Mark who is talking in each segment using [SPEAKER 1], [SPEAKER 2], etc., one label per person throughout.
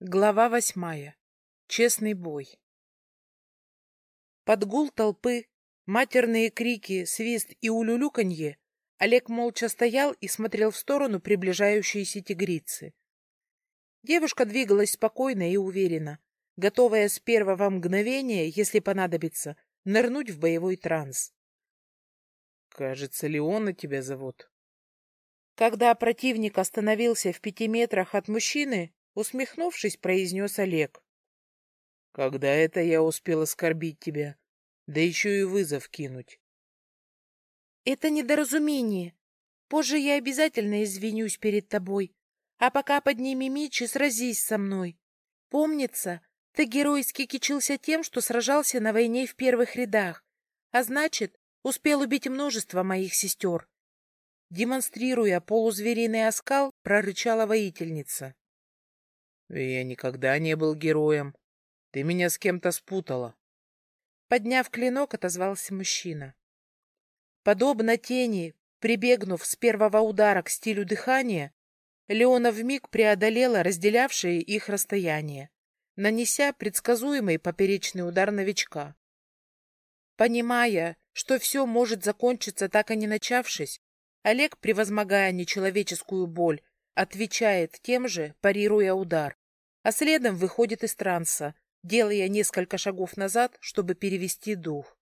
[SPEAKER 1] Глава восьмая. Честный бой. Под гул толпы, матерные крики, свист и улюлюканье Олег молча стоял и смотрел в сторону приближающейся тигрицы. Девушка двигалась спокойно и уверенно, готовая с первого мгновения, если понадобится, нырнуть в боевой транс.
[SPEAKER 2] «Кажется, Леона тебя зовут».
[SPEAKER 1] Когда противник остановился в пяти метрах от мужчины, Усмехнувшись, произнес Олег.
[SPEAKER 2] Когда это я успел оскорбить тебя? Да еще и вызов кинуть.
[SPEAKER 1] Это недоразумение. Позже я обязательно извинюсь перед тобой. А пока подними меч и сразись со мной. Помнится, ты геройски кичился тем, что сражался на войне в первых рядах, а значит, успел убить множество моих сестер. Демонстрируя полузвериный оскал, прорычала воительница.
[SPEAKER 2] Я никогда не был героем. Ты меня с кем-то спутала.
[SPEAKER 1] Подняв клинок, отозвался мужчина. Подобно тени, прибегнув с первого удара к стилю дыхания, Леона вмиг преодолела разделявшее их расстояние, нанеся предсказуемый поперечный удар новичка. Понимая, что все может закончиться так и не начавшись, Олег, превозмогая нечеловеческую боль, Отвечает тем же, парируя удар, а следом выходит из транса, делая несколько шагов назад, чтобы перевести дух.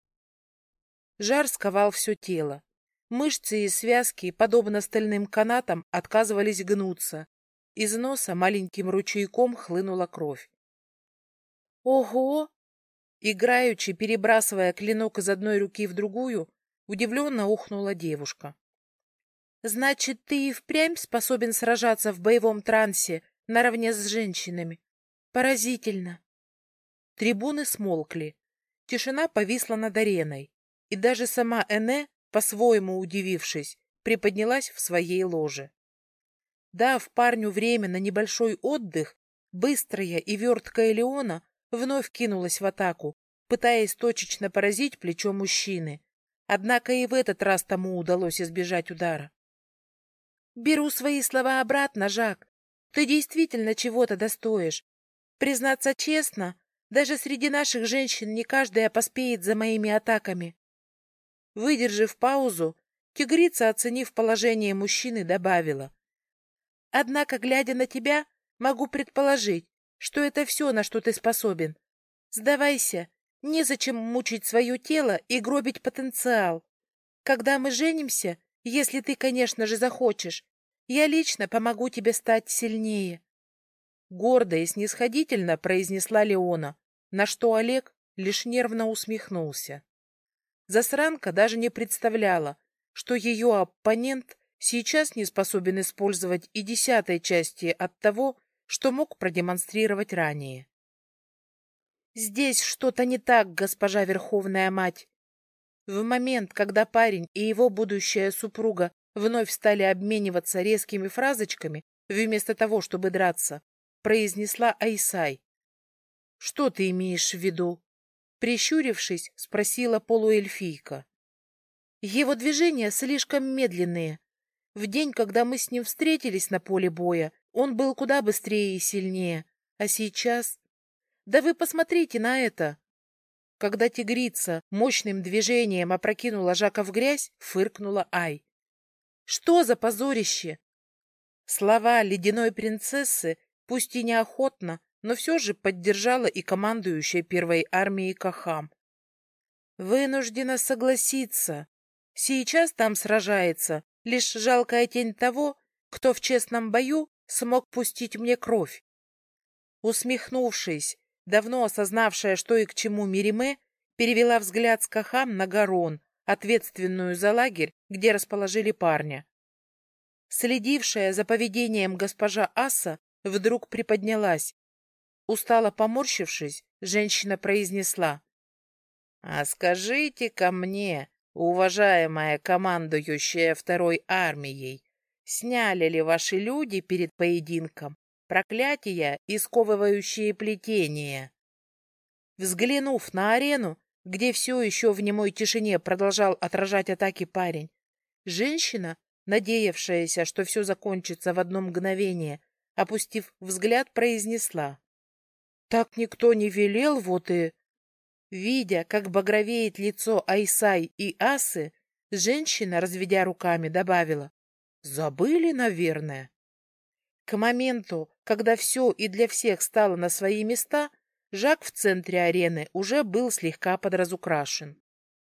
[SPEAKER 1] Жар сковал все тело. Мышцы и связки, подобно стальным канатам, отказывались гнуться. Из носа маленьким ручейком хлынула кровь. «Ого!» Играючи, перебрасывая клинок из одной руки в другую, удивленно ухнула девушка. Значит, ты и впрямь способен сражаться в боевом трансе наравне с женщинами. Поразительно. Трибуны смолкли. Тишина повисла над ареной. И даже сама Эне, по-своему удивившись, приподнялась в своей ложе. Дав парню время на небольшой отдых, быстрая и верткая Леона вновь кинулась в атаку, пытаясь точечно поразить плечо мужчины. Однако и в этот раз тому удалось избежать удара. Беру свои слова обратно, Жак. Ты действительно чего-то достоишь. Признаться честно, даже среди наших женщин не каждая поспеет за моими атаками. Выдержав паузу, тигрица, оценив положение мужчины, добавила. Однако, глядя на тебя, могу предположить, что это все, на что ты способен. Сдавайся, незачем мучить свое тело и гробить потенциал. Когда мы женимся, если ты, конечно же, захочешь. Я лично помогу тебе стать сильнее. Гордо и снисходительно произнесла Леона, на что Олег лишь нервно усмехнулся. Засранка даже не представляла, что ее оппонент сейчас не способен использовать и десятой части от того, что мог продемонстрировать ранее. «Здесь что-то не так, госпожа Верховная Мать!» В момент, когда парень и его будущая супруга вновь стали обмениваться резкими фразочками, вместо того, чтобы драться, произнесла Айсай. — Что ты имеешь в виду? Прищурившись, спросила полуэльфийка. Его движения слишком медленные. В день, когда мы с ним встретились на поле боя, он был куда быстрее и сильнее. А сейчас... Да вы посмотрите на это! Когда тигрица мощным движением опрокинула Жака в грязь, фыркнула Ай. «Что за позорище?» Слова ледяной принцессы, пусть и неохотно, но все же поддержала и командующая первой армией Кахам. «Вынуждена согласиться. Сейчас там сражается лишь жалкая тень того, кто в честном бою смог пустить мне кровь». Усмехнувшись, давно осознавшая, что и к чему Мириме, перевела взгляд с Кахам на Гарон, ответственную за лагерь, где расположили парня. Следившая за поведением госпожа Аса вдруг приподнялась. Устало поморщившись, женщина произнесла. — А скажите-ка мне, уважаемая командующая второй армией, сняли ли ваши люди перед поединком проклятия и сковывающие плетения. Взглянув на арену, где все еще в немой тишине продолжал отражать атаки парень, женщина, надеявшаяся, что все закончится в одно мгновение, опустив взгляд, произнесла. Так никто не велел, вот и... Видя, как багровеет лицо Айсай и Асы, женщина, разведя руками, добавила. Забыли, наверное. К моменту, когда все и для всех стало на свои места, Жак в центре арены уже был слегка подразукрашен.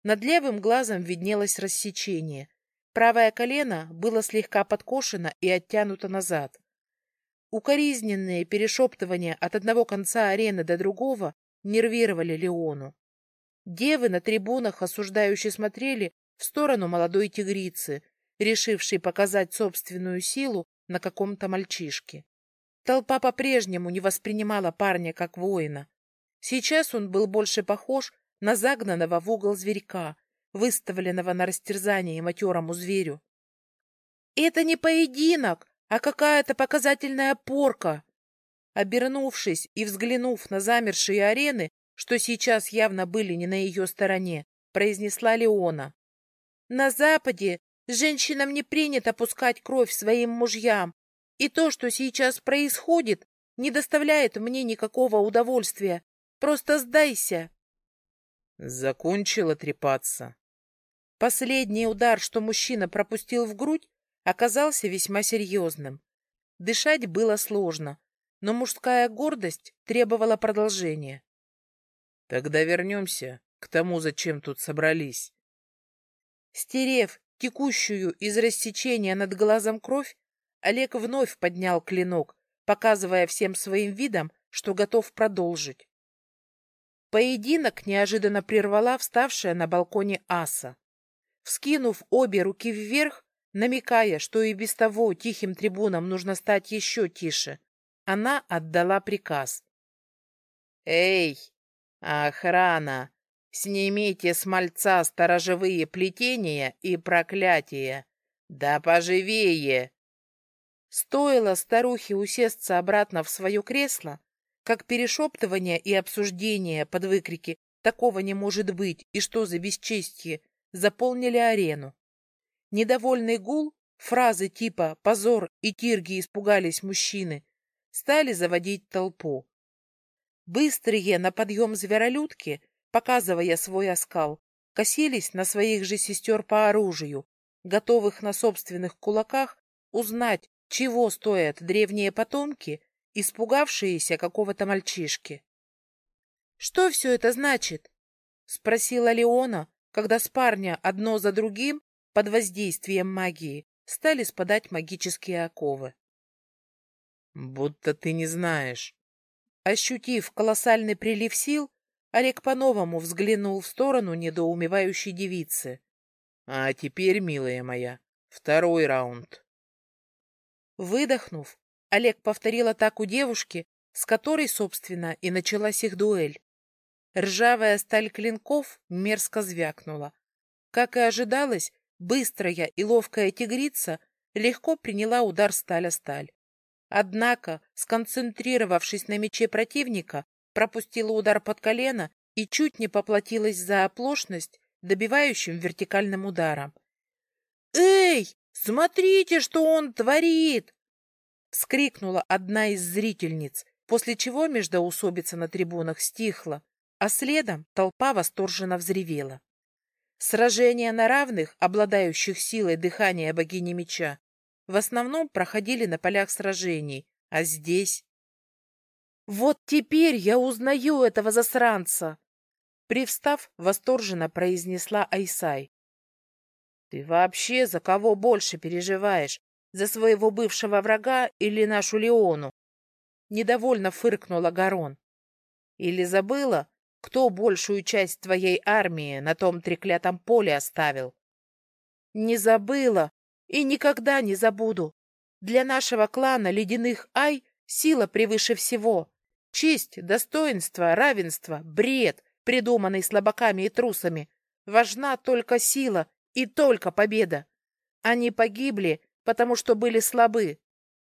[SPEAKER 1] Над левым глазом виднелось рассечение. Правое колено было слегка подкошено и оттянуто назад. Укоризненные перешептывания от одного конца арены до другого нервировали Леону. Девы на трибунах осуждающе смотрели в сторону молодой тигрицы, решившей показать собственную силу на каком-то мальчишке. Толпа по-прежнему не воспринимала парня как воина. Сейчас он был больше похож на загнанного в угол зверька, выставленного на растерзание матерому зверю. «Это не поединок, а какая-то показательная порка!» Обернувшись и взглянув на замершие арены, что сейчас явно были не на ее стороне, произнесла Леона. «На Западе женщинам не принято пускать кровь своим мужьям, и то, что сейчас происходит, не доставляет мне никакого удовольствия. Просто сдайся!»
[SPEAKER 2] Закончила трепаться.
[SPEAKER 1] Последний удар, что мужчина пропустил в грудь, оказался весьма серьезным. Дышать было сложно, но мужская гордость требовала продолжения.
[SPEAKER 2] Тогда вернемся к тому, зачем тут собрались.
[SPEAKER 1] Стерев текущую из рассечения над глазом кровь, Олег вновь поднял клинок, показывая всем своим видом, что готов продолжить. Поединок неожиданно прервала вставшая на балконе аса. Вскинув обе руки вверх, намекая, что и без того тихим трибунам нужно стать еще тише, она отдала приказ. «Эй, охрана, снимите с мальца сторожевые плетения и проклятия! Да поживее!» Стоило старухе усесться обратно в свое кресло, как перешептывание и обсуждение под выкрики «такого не может быть» и «что за бесчестье» заполнили арену. Недовольный гул, фразы типа «позор» и «тирги испугались мужчины» стали заводить толпу. Быстрые на подъем зверолюдки, показывая свой оскал, косились на своих же сестер по оружию, готовых на собственных кулаках узнать, чего стоят древние потомки, испугавшиеся какого-то мальчишки. — Что все это значит? — спросила Леона, когда с парня одно за другим под воздействием магии стали спадать магические оковы.
[SPEAKER 2] Будто ты не знаешь.
[SPEAKER 1] Ощутив колоссальный прилив сил, Олег по-новому взглянул в сторону недоумевающей девицы.
[SPEAKER 2] А теперь, милая моя, второй раунд.
[SPEAKER 1] Выдохнув, Олег повторил атаку девушки, с которой, собственно, и началась их дуэль. Ржавая сталь клинков мерзко звякнула. Как и ожидалось, быстрая и ловкая тигрица легко приняла удар сталь о сталь. Однако, сконцентрировавшись на мече противника, пропустила удар под колено и чуть не поплатилась за оплошность, добивающим вертикальным ударом. «Эй, смотрите, что он творит!» — вскрикнула одна из зрительниц, после чего междоусобица на трибунах стихла, а следом толпа восторженно взревела. Сражения на равных, обладающих силой дыхания богини меча, в основном проходили на полях сражений, а здесь... «Вот теперь я узнаю этого засранца!» Привстав, восторженно произнесла Айсай. «Ты вообще за кого больше переживаешь? За своего бывшего врага или нашу Леону?» Недовольно фыркнула Гарон. «Или забыла, кто большую часть твоей армии на том треклятом поле оставил?» «Не забыла, и никогда не забуду. Для нашего клана ледяных Ай сила превыше всего. Честь, достоинство, равенство, бред, придуманный слабаками и трусами. Важна только сила и только победа. Они погибли, потому что были слабы.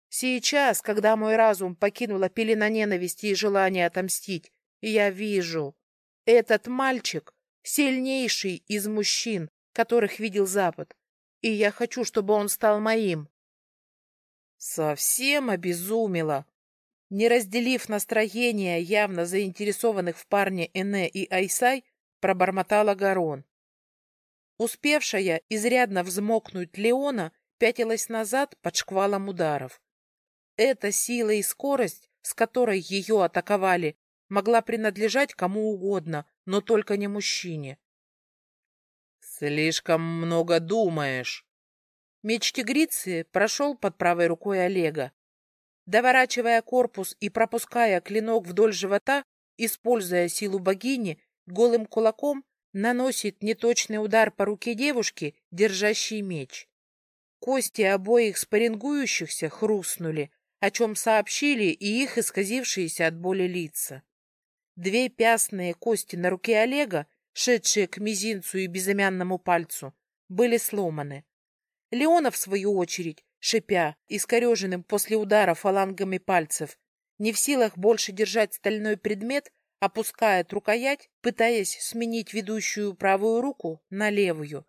[SPEAKER 1] Сейчас, когда мой разум покинула пелена ненависти и желания отомстить, я вижу. Этот мальчик — сильнейший из мужчин, которых видел Запад и я хочу, чтобы он стал моим. Совсем обезумела. Не разделив настроение явно заинтересованных в парне Эне и Айсай, пробормотала Гарон. Успевшая изрядно взмокнуть Леона пятилась назад под шквалом ударов. Эта сила и скорость, с которой ее атаковали, могла принадлежать кому угодно, но только не мужчине.
[SPEAKER 2] «Слишком много думаешь».
[SPEAKER 1] Меч тигрицы прошел под правой рукой Олега. Доворачивая корпус и пропуская клинок вдоль живота, используя силу богини, голым кулаком наносит неточный удар по руке девушки, держащей меч. Кости обоих спарингующихся хрустнули, о чем сообщили и их исказившиеся от боли лица. Две пястные кости на руке Олега, шедшие к мизинцу и безымянному пальцу, были сломаны. Леона, в свою очередь, шипя, искореженным после удара фалангами пальцев, не в силах больше держать стальной предмет, опускает рукоять, пытаясь сменить ведущую правую руку на левую.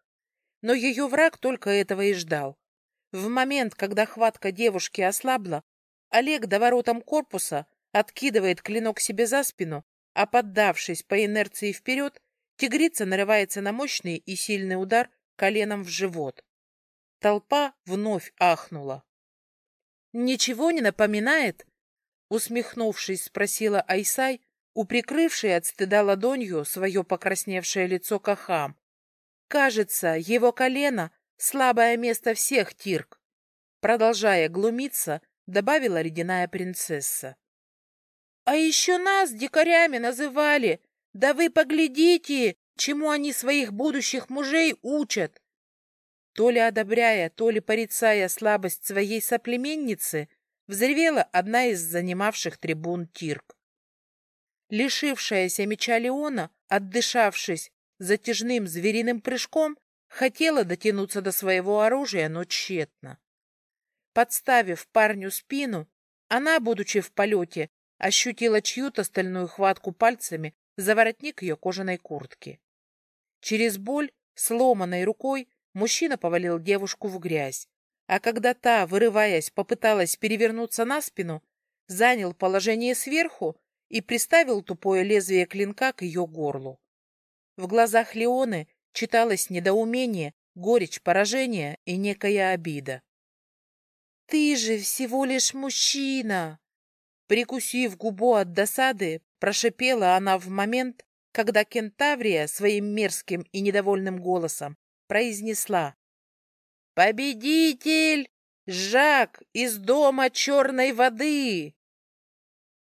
[SPEAKER 1] Но ее враг только этого и ждал. В момент, когда хватка девушки ослабла, Олег до воротам корпуса откидывает клинок себе за спину, а поддавшись по инерции вперед, тигрица нарывается на мощный и сильный удар коленом в живот. Толпа вновь ахнула. «Ничего не напоминает?» Усмехнувшись, спросила Айсай, уприкрывший от стыда ладонью свое покрасневшее лицо Кахам. «Кажется, его колено — слабое место всех, Тирк!» Продолжая глумиться, добавила ледяная принцесса. «А еще нас дикарями называли! Да вы поглядите, чему они своих будущих мужей учат!» То ли одобряя, то ли порицая слабость своей соплеменницы, взревела одна из занимавших трибун Тирк. Лишившаяся меча Леона, отдышавшись затяжным звериным прыжком, хотела дотянуться до своего оружия, но тщетно. Подставив парню спину, она, будучи в полете, ощутила чью-то стальную хватку пальцами за воротник ее кожаной куртки. Через боль, сломанной рукой, Мужчина повалил девушку в грязь, а когда та, вырываясь, попыталась перевернуться на спину, занял положение сверху и приставил тупое лезвие клинка к ее горлу. В глазах Леоны читалось недоумение, горечь поражения и некая обида. «Ты же всего лишь мужчина!» Прикусив губу от досады, прошипела она в момент, когда кентаврия своим мерзким и недовольным голосом произнесла. «Победитель! Жак из дома черной воды!»